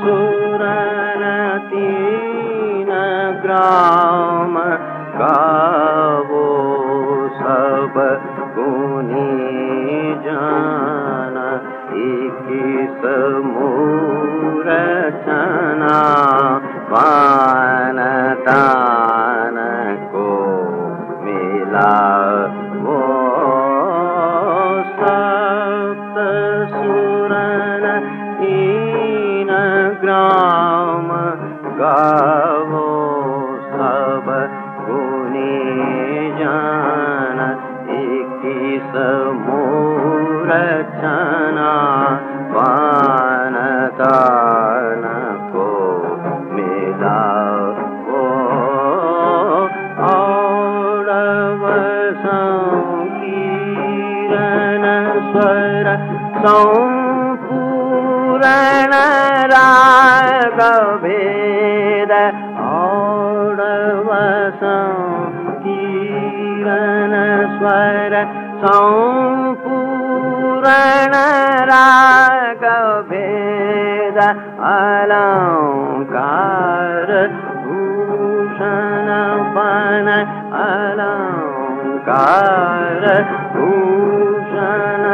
सुरनतीन ग्राम का ग्राम गावो सब गुने जान एकी समूरचना पानदान को कुनि जन औरव मनकारो स्वर सौ पूरण भेद कीरण स्वर संपूरण रागभेद अलङ्कार भूषण पन अलङ्कार भूषण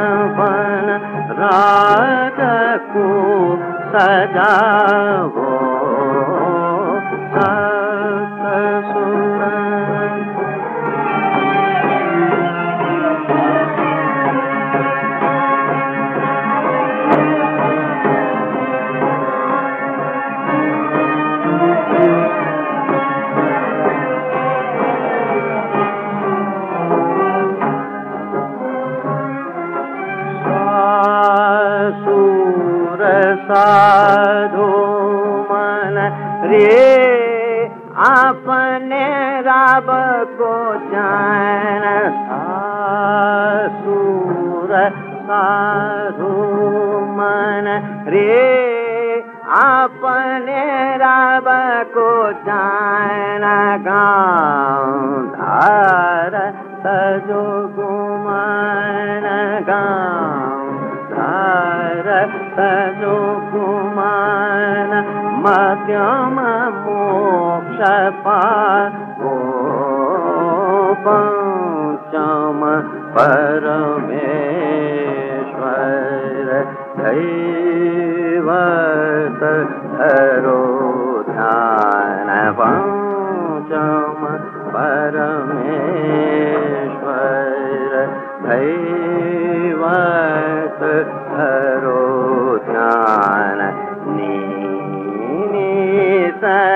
पन राजको सजावो साधु मन रे अपने रब को जान सूर साधु मन रे अपने रब को जान गाँव धार सजो गुमान गाँव मध्यम पाओ पञ्चम परमेश्वर दैवत धरो ध्यान पञ्चम परमेश्वर दैवत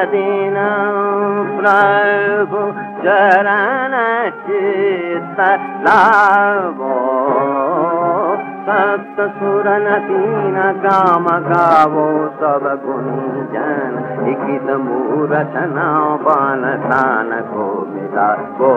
सदिन प्रभु चरण चित लाभो सप्त तीन काम गावो, सब गुणी जन इकित मूरचना पान स्थान को। मिला गो